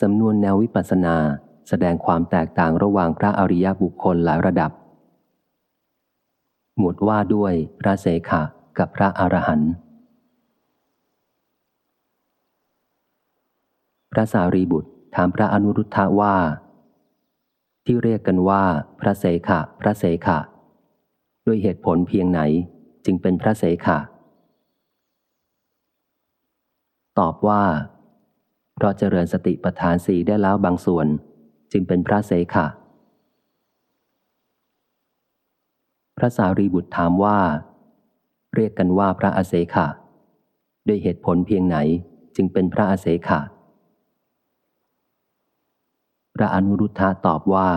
สำนวนแนววิปัสสนา แสดงความแตกต่างระหว่างพระอริยบุคคลหลายระดับ หมวดว่าด้วยพระเสขะกับพระอรหันต์พระสารีบุตรถามพระอนุรุทธะว่า ที่เรียกกันว่า พระเสขะ พระเสขะ ด้วยเหตุผลเพียงไหนจึงเป็นพระเสขะ ตอบว่า เพราะเจริญสติปัฏฐานสีได้แล้วบางส่วน จึงเป็นพระเสขะ พระสารีบุตรถามว่า เรียกกันว่าพระอเสขะด้วยเหตุผลเพียงไหนจึงเป็นพระอเสขะ พระอนุรุทธะตอบว่า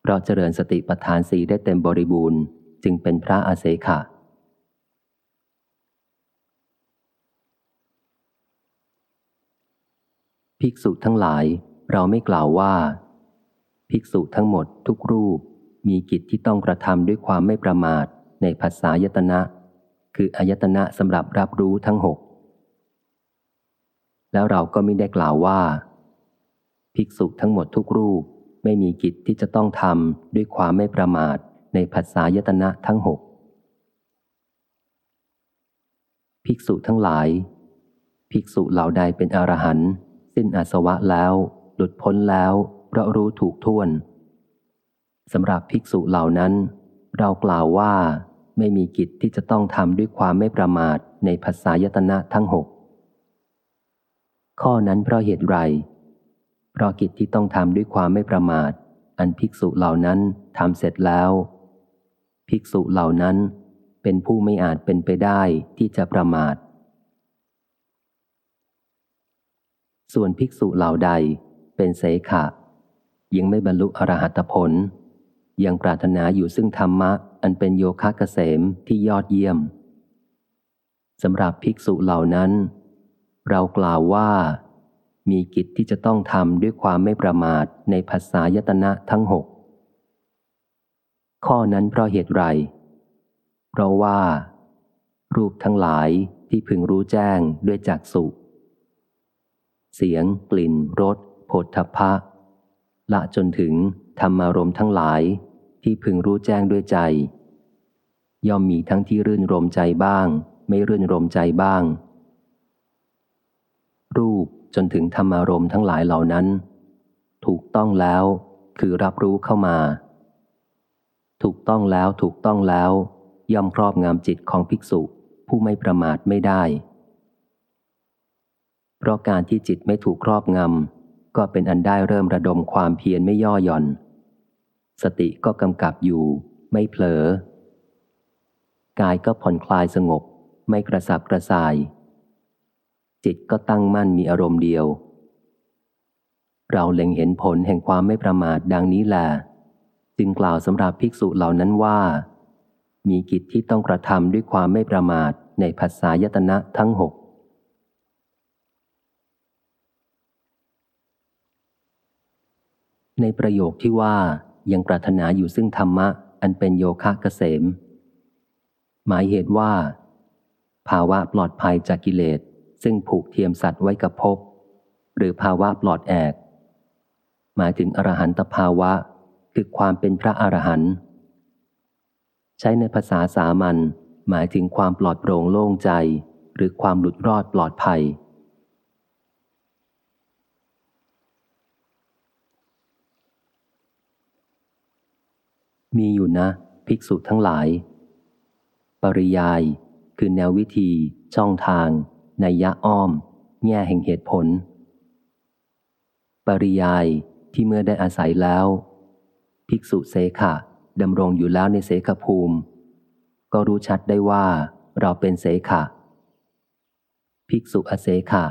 เพราะเจริญสติปัฏฐานสีได้เต็มบริบูรณ์ จึงเป็นพระอาเสขะ ภิกษุทั้งหลาย เราไม่กล่าวว่า ภิกษุทั้งหมดทุกรูป มีกิจที่ต้องกระทำด้วยความไม่ประมาทในภาษายตนะ คืออายตนะสำหรับรับรู้ทั้งหกแล้วเราก็ไม่ได้กล่าวว่า ภิกษุทั้งหมดทุกรูปไม่มีกิจที่จะต้องทำด้วยความไม่ประมาทในภาษายตนะทั้งหกภิกษุทั้งหลาย ภิกษุเหล่าใดเป็นอรหันต์ สิ้นอาสวะแล้ว หลุดพ้นแล้วเพราะรู้ถูกท่วนสำหรับภิกษุเหล่านั้น เรากล่าวว่าไม่มีกิจที่จะต้องทำด้วยความไม่ประมาทในภาษายตนะทั้งหกข้อนั้นเพราะเหตุไร เพราะกิจที่ต้องทำด้วยความไม่ประมาท อันภิกษุเหล่านั้นทำเสร็จแล้ว ภิกษุเหล่านั้นเป็นผู้ไม่อาจเป็นไปได้ที่จะประมาท ส่วนภิกษุเหล่าใดเป็นเสขะ ยังไม่บรรลุอรหัตผล ยังปรารถนาอยู่ซึ่งธรรมะ อันเป็นโยคะเกษมที่ยอดเยี่ยมสำหรับภิกษุเหล่านั้น เรากล่าวว่า มีกิจที่จะต้องทำด้วยความไม่ประมาทในภาษายตนะทั้งหกข้อนั้นเพราะเหตุไร เพราะว่า รูปทั้งหลายที่พึงรู้แจ้งด้วยจักสุ เสียง กลิ่นรสโผฏฐพะ ละจนถึงธรรมารมทั้งหลายที่พึงรู้แจ้งด้วยใจ ย่อมมีทั้งที่รื่นรมใจบ้าง ไม่รื่นรมใจบ้าง รูปจนถึงธรรมารมทั้งหลายเหล่านั้น ถูกต้องแล้วคือรับรู้เข้ามา ถูกต้องแล้วถูกต้องแล้ว ย่อมครอบงำจิตของภิกษุผู้ไม่ประมาทไม่ได้ ราะการที่จิตไม่ถูกครอบงำ ก็เป็นอันได้เริ่มระดมความเพียรไม่ย่อหย่อน สติก็กำกับอยู่ ไม่เผลอ กายก็ผ่อนคลายสงบ ไม่กระสับกระส่าย จิตก็ตั้งมั่นมีอารมณ์เดียว เราเล็งเห็นผลแห่งความไม่ประมาทดังนี้แหละจึงกล่าวสำหรับภิกษุเหล่านั้นว่า มีกิจที่ต้องกระทำด้วยความไม่ประมาทในภาษายตนะทั้งหก ในประโยคที่ว่ายังปรารถนาอยู่ซึ่งธรรมะ อันเป็นโยคะเกษม หมายเหตุว่า ภาวะปลอดภัยจากกิเลส ซึ่งผูกเทียมสัตว์ไว้กับภพหรือภาวะปลอดแอก หมายถึงอรหันตภาวะ คือความเป็นพระอรหันต์ใช้ในภาษาสามัญหมายถึงความปลอดโปร่งโล่งใจ หรือความหลุดรอดปลอดภัย มีอยู่นะ ภิกษุทั้งหลาย ปริยายคือแนววิธี ช่องทางในยะอ้อม แง่แห่งเหตุผล ปริยายที่เมื่อได้อาศัยแล้ว ภิกษุเสขะดำรงอยู่แล้วในเสขภูมิ ก็รู้ชัดได้ว่าเราเป็นเสขะ ภิกษุอเสขะ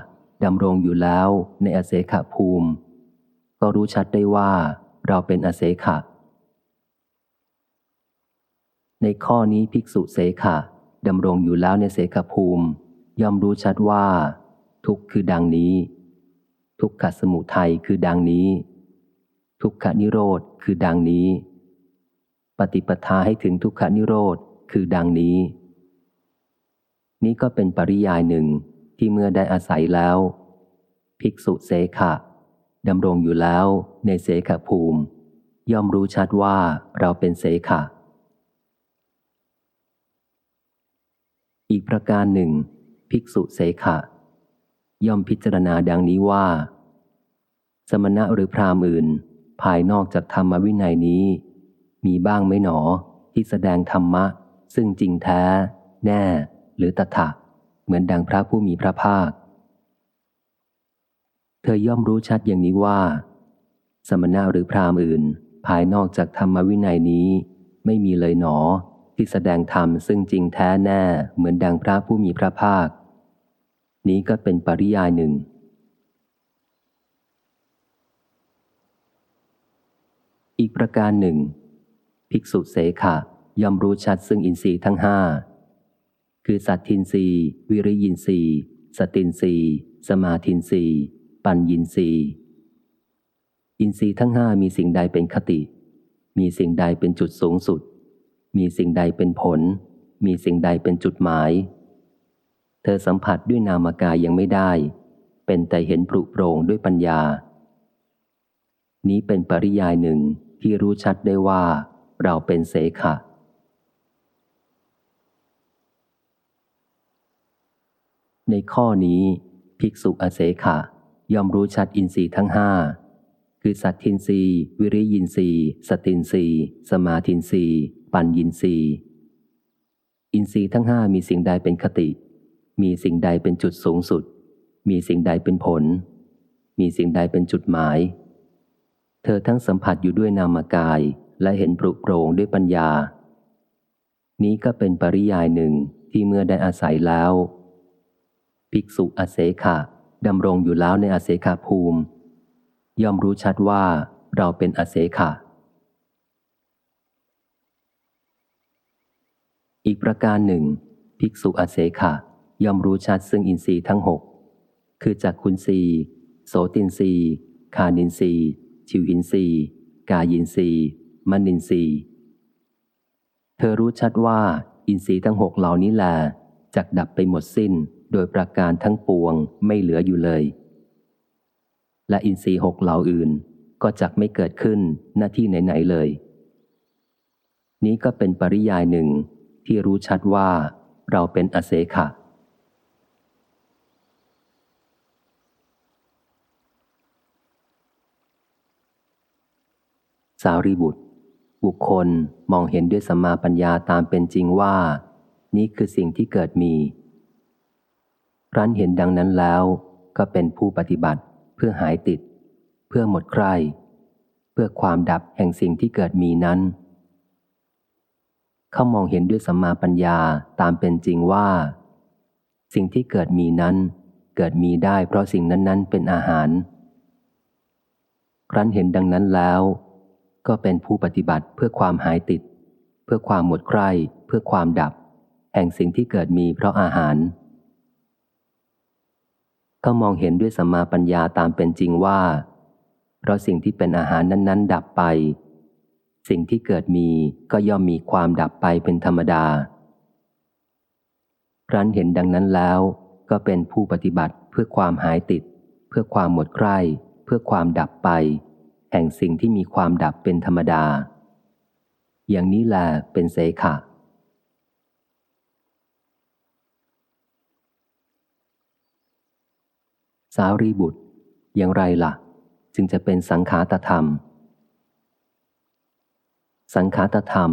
ดำรงอยู่แล้วในอเสขภูมิ ก็รู้ชัดได้ว่าเราเป็นอเสขะ ในข้อนี้ภิกษุเสขะดำรงอยู่แล้วในเสขภูมิ ย่อมรู้ชัดว่า ทุกคือดังนี้ ทุกขสมุทัยคือดังนี้ ทุกขนิโรธคือดังนี้ ปฏิปทาให้ถึงทุกขนิโรธคือดังนี้ นี้ก็เป็นปริยายหนึ่งที่เมื่อได้อาศัยแล้ว ภิกษุเสขะดำรงอยู่แล้วในเสขภูมิ ย่อมรู้ชัดว่าเราเป็นเสขะ อีกประการหนึ่ง ภิกษุเสขะ ย่อมพิจารณาดังนี้ว่า สมณะหรือพราหมอื่นภายนอกจากธรรมวินัยนี้ มีบ้างไม่หนอที่แสดงธรรมะ ซึ่งจริงแท้ แน่ หรือตถะเหมือนดังพระผู้มีพระภาค เธอย่อมรู้ชัดอย่างนี้ว่า สมณะหรือพราหมณ์อื่น ภายนอกจากธรรมวินัยนี้ ไม่มีเลยหนอ ที่แสดงธรรมซึ่งจริงแท้แน่เหมือนดังพระผู้มีพระภาค นี้ก็เป็นปริยายหนึ่ง อีกประการหนึ่ง ภิกษุเสขะย่อมรู้ชัดซึ่งอินทรีย์ทั้งห้าคือสัทธินทรีย์วิริยินทรีย์สตินทรีย์สมาธินทรีย์ปัญญินทรีย์อินทรีย์ทั้งห้ามีสิ่งใดเป็นคติ มีสิ่งใดเป็นจุดสูงสุด มีสิ่งใดเป็นผล มีสิ่งใดเป็นจุดหมาย เธอสัมผัสด้วยนามกายยังไม่ได้ เป็นแต่เห็นปรุโปร่งด้วยปัญญา นี้เป็นปริยายหนึ่งที่รู้ชัดได้ว่า เราเป็นเสขะในข้อนี้ ภิกษุอเสขะย่อมรู้ชัดอินทรีย์ทั้งห้าคือสัตทินรีวิริยินทรีสตินรีสมาทินรี ปัญญินรีอินทรีย์ทั้งห้ามีสิ่งใดเป็นคติ มีสิ่งใดเป็นจุดสูงสุด มีสิ่งใดเป็นผล มีสิ่งใดเป็นจุดหมาย เธอทั้งสัมผัสอยู่ด้วยนามกายและเห็นปรุโปรงด้วยปัญญา นี้ก็เป็นปริยายหนึ่งที่เมื่อได้อาศัยแล้ว ภิกษุอาเสขะดำรงอยู่แล้วในอาเสขาภูมิ ย่อมรู้ชัดว่าเราเป็นอาเสขะ อีกประการหนึ่ง ภิกษุอเสขะย่อมรู้ชัดซึ่งอินทรีย์ทั้งหกคือจักขุนทรีย์โสตินทรีย์ฆานินทรีย์ชิวหินทรีย์กายินทรีย์มนินทรีย์เธอรู้ชัดว่าอินทรีย์ทั้งหกเหล่านี้แลจักดับไปหมดสิ้นโดยประการทั้งปวงไม่เหลืออยู่เลย และอินทรีย์หกเหล่าอื่นก็จักไม่เกิดขึ้นหน้าที่ไหนๆเลย นี้ก็เป็นปริยายหนึ่ง ที่รู้ชัดว่าเราเป็นอเสขะ สารีบุตร บุคคลมองเห็นด้วยสัมมาปัญญาตามเป็นจริงว่า นี้คือสิ่งที่เกิดมีรั้นเห็นดังนั้นแล้ว ก็เป็นผู้ปฏิบัติเพื่อหายติด เพื่อหมดใคร เพื่อความดับแห่งสิ่งที่เกิดมีนั้น เขามองเห็นด้วยสัมมาปัญญาตามเป็นจริงว่า สิ่งที่เกิดมีนั้น เกิดมีได้เพราะสิ่งนั้น ๆ เป็นอาหาร ครั้นเห็นดังนั้นแล้ว ก็เป็นผู้ปฏิบัติเพื่อความหายติด เพื่อความหมดใคร่เพื่อความดับ แห่งสิ่งที่เกิดมีเพราะอาหารเขามองเห็นด้วยสัมมาปัญญาตามเป็นจริงว่า เพราะสิ่งที่เป็นอาหารนั้น ๆ ดับไป สิ่งที่เกิดมีก็ย่อมมีความดับไปเป็นธรรมดา ครั้นเห็นดังนั้นแล้วก็เป็นผู้ปฏิบัติเพื่อความหายติด เพื่อความหมดใคร่เพื่อความดับไป แห่งสิ่งที่มีความดับเป็นธรรมดา อย่างนี้แหละเป็นเสขะสารีบุตร อย่างไรละ่ะ จึงจะเป็นสังขาตธรรม สังขาตธรรม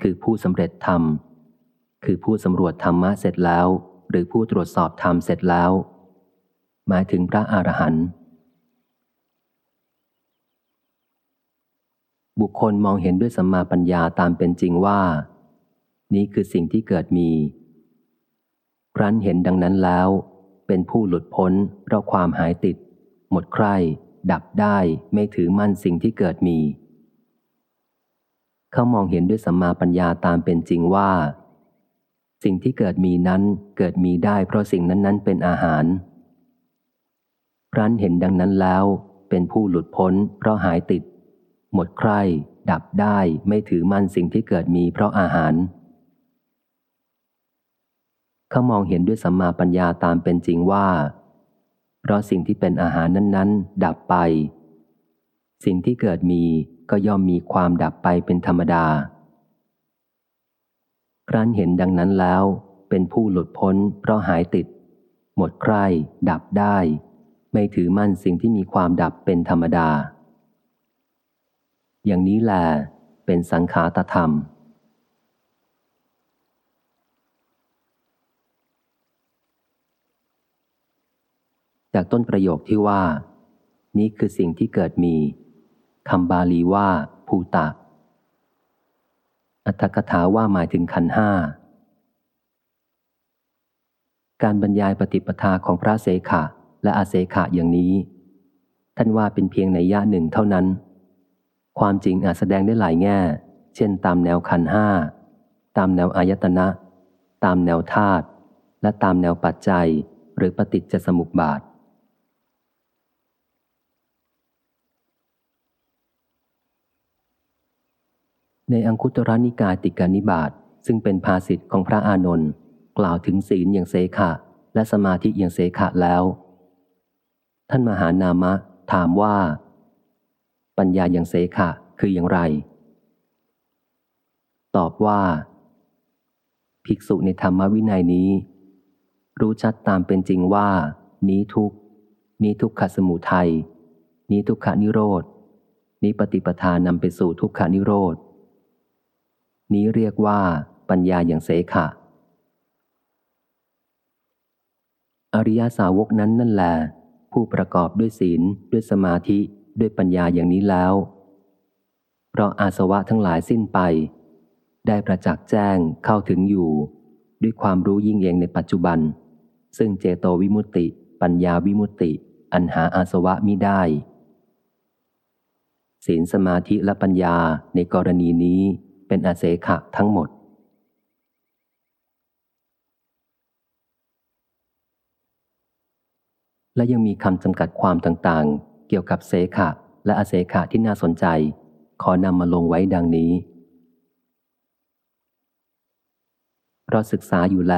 คือผู้สำเร็จธรรม คือผู้สำรวจธรรมะเสร็จแล้ว หรือผู้ตรวจสอบธรรมเสร็จแล้ว หมายถึงพระอรหันต์บุคคลมองเห็นด้วยสัมมาปัญญาตามเป็นจริงว่า นี้คือสิ่งที่เกิดมีครั้นเห็นดังนั้นแล้ว เป็นผู้หลุดพ้นเพราะความหายติด หมดใคร่ ดับได้ไม่ถือมั่นสิ่งที่เกิดมี เขามองเห็นด้วยสัมมาปัญญาตามเป็นจริงว่า สิ่งที่เกิดมีนั้นเกิดมีได้เพราะสิ่งนั้นๆ เป็นอาหารครั้นเห็นดังนั้นแล้ว เป็นผู้หลุดพ้น เพราะหายติด หมดใคร่ดับได้ไม่ถือมั่นสิ่งที่เกิดมีเพราะอาหาร เขามองเห็นด้วยสัมมาปัญญาตามเป็นจริงว่า เพราะสิ่งที่เป็นอาหารนั้น ๆ ดับไป สิ่งที่เกิดมี ก็ย่อมมีความดับไปเป็นธรรมดา ครั้นเห็นดังนั้นแล้ว เป็นผู้หลุดพ้นเพราะหายติด หมดใคร่ดับได้ ไม่ถือมั่นสิ่งที่มีความดับเป็นธรรมดา อย่างนี้แหละเป็นสังขาตธรรมจากต้นประโยคที่ว่า นี้คือสิ่งที่เกิดมี คำบาลีว่าภูตะ อัตถกถาว่าหมายถึงขันห้า การบรรยายปฏิปทาของพระเสขะและอาเสขะอย่างนี้ ท่านว่าเป็นเพียงในย่าหนึ่งเท่านั้น ความจริงอาจแสดงได้หลายแง่ เช่นตามแนวขันห้า ตามแนวอายตนะ ตามแนวธาตุและตามแนวปัจจัยหรือปฏิจจสมุปบาท ในอังคุตรนิกายติกานิบาตซึ่งเป็นภาษิตของพระอานนท์กล่าวถึงศีลอย่างเสขะ และสมาธิอย่างเสขะแล้ว ท่านมหานามะถามว่า ปัญญาอย่างเสขะคืออย่างไร ตอบว่า ภิกษุในธรรมวินัยนี้ รู้ชัดตามเป็นจริงว่า นี้ทุกนี้ทุกขสมุทัยนี้ทุกขานิโรธนี้ปฏิปทานำไปสู่ทุกขานิโรธ นี้เรียกว่า ปัญญาอย่างเสขะ อริยาสาวกนั้นนั่นแหละผู้ประกอบด้วยศีล ด้วยสมาธิ ด้วยปัญญาอย่างนี้แล้ว เพราะอาสวะทั้งหลายสิ้นไป ได้ประจักษ์แจ้งเข้าถึงอยู่ ด้วยความรู้ยิ่งเองในปัจจุบัน ซึ่งเจโตวิมุตติ ปัญญาวิมุตติ อันหาอาสวะมิได้ ศีลสมาธิและปัญญาในกรณีนี้ เป็นอาเสขะทั้งหมด และยังมีคำจำกัดความต่างๆ เกี่ยวกับเสขะและอาเสขะที่น่าสนใจ ขอนำมาลงไว้ดังนี้เราศึกษาอยู่แล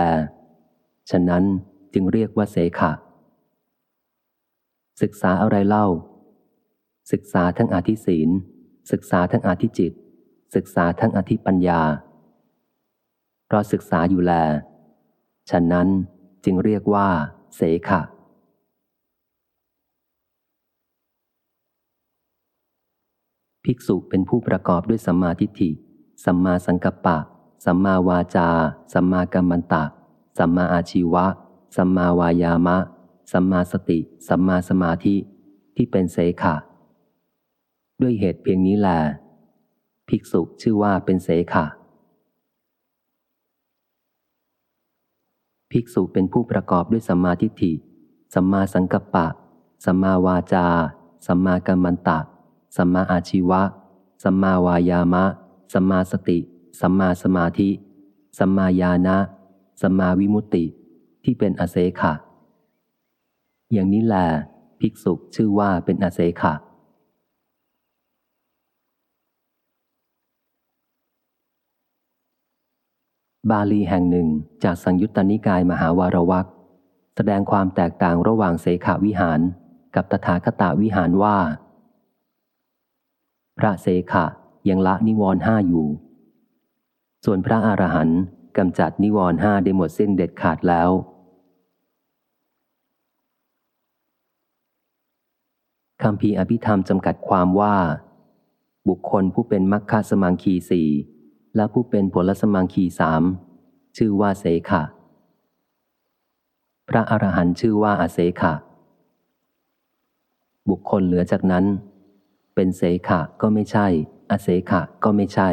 ฉะนั้นจึงเรียกว่าเสขะ ศึกษาอะไรเล่า ศึกษาทั้งอาทิศีลศึกษาทั้งอาทิจิต ศึกษาทั้งอธิปัญญา เพราะศึกษาอยู่แล ฉะนั้นจึงเรียกว่า เสขะ ภิกษุเป็นผู้ประกอบด้วยสัมมาทิฏฐิ สัมมาสังกัปปะ สัมมาวาจา สัมมากัมมันตะ สัมมาอาชีวะ สัมมาวายามะ สัมมาสติ สัมมาสมาธิ ที่เป็นเสขะ ด้วยเหตุเพียงนี้แหละ ภิกษุชื่อว่าเป็นเสขะ ภิกษุเป็นผู้ประกอบด้วยสัมมาทิฏฐิ สัมมาสังกัปปะ สัมมาวาจา สัมมากัมมันตะ สัมมาอาชีวะ สัมมาวายามะ สัมมาสติ สัมมาสมาธิ สัมมาญาณะ สัมมาวิมุตติ ที่เป็นอเสขะ อย่างนี้แหละภิกษุชื่อว่าเป็นอเสขะ บาลีแห่งหนึ่งจากสังยุตตนิกายมหาวารวักแสดงความแตกต่างระหว่างเสขาวิหาร กับตถาคตาวิหารว่า พระเสขะยังละนิวรห้าอยู่ ส่วนพระอรหันต์กำจัดนิวรห้าได้หมดสิ้นเด็ดขาดแล้ว คำพีอภิธรรมจำกัดความว่า บุคคลผู้เป็นมัคคสมังคีสี่ และผู้เป็นผลสมังคีสามชื่อว่าเสขะ พระอรหันต์ชื่อว่าอาเสขะ บุคคลเหลือจากนั้น เป็นเสขะก็ไม่ใช่ อาเสขะก็ไม่ใช่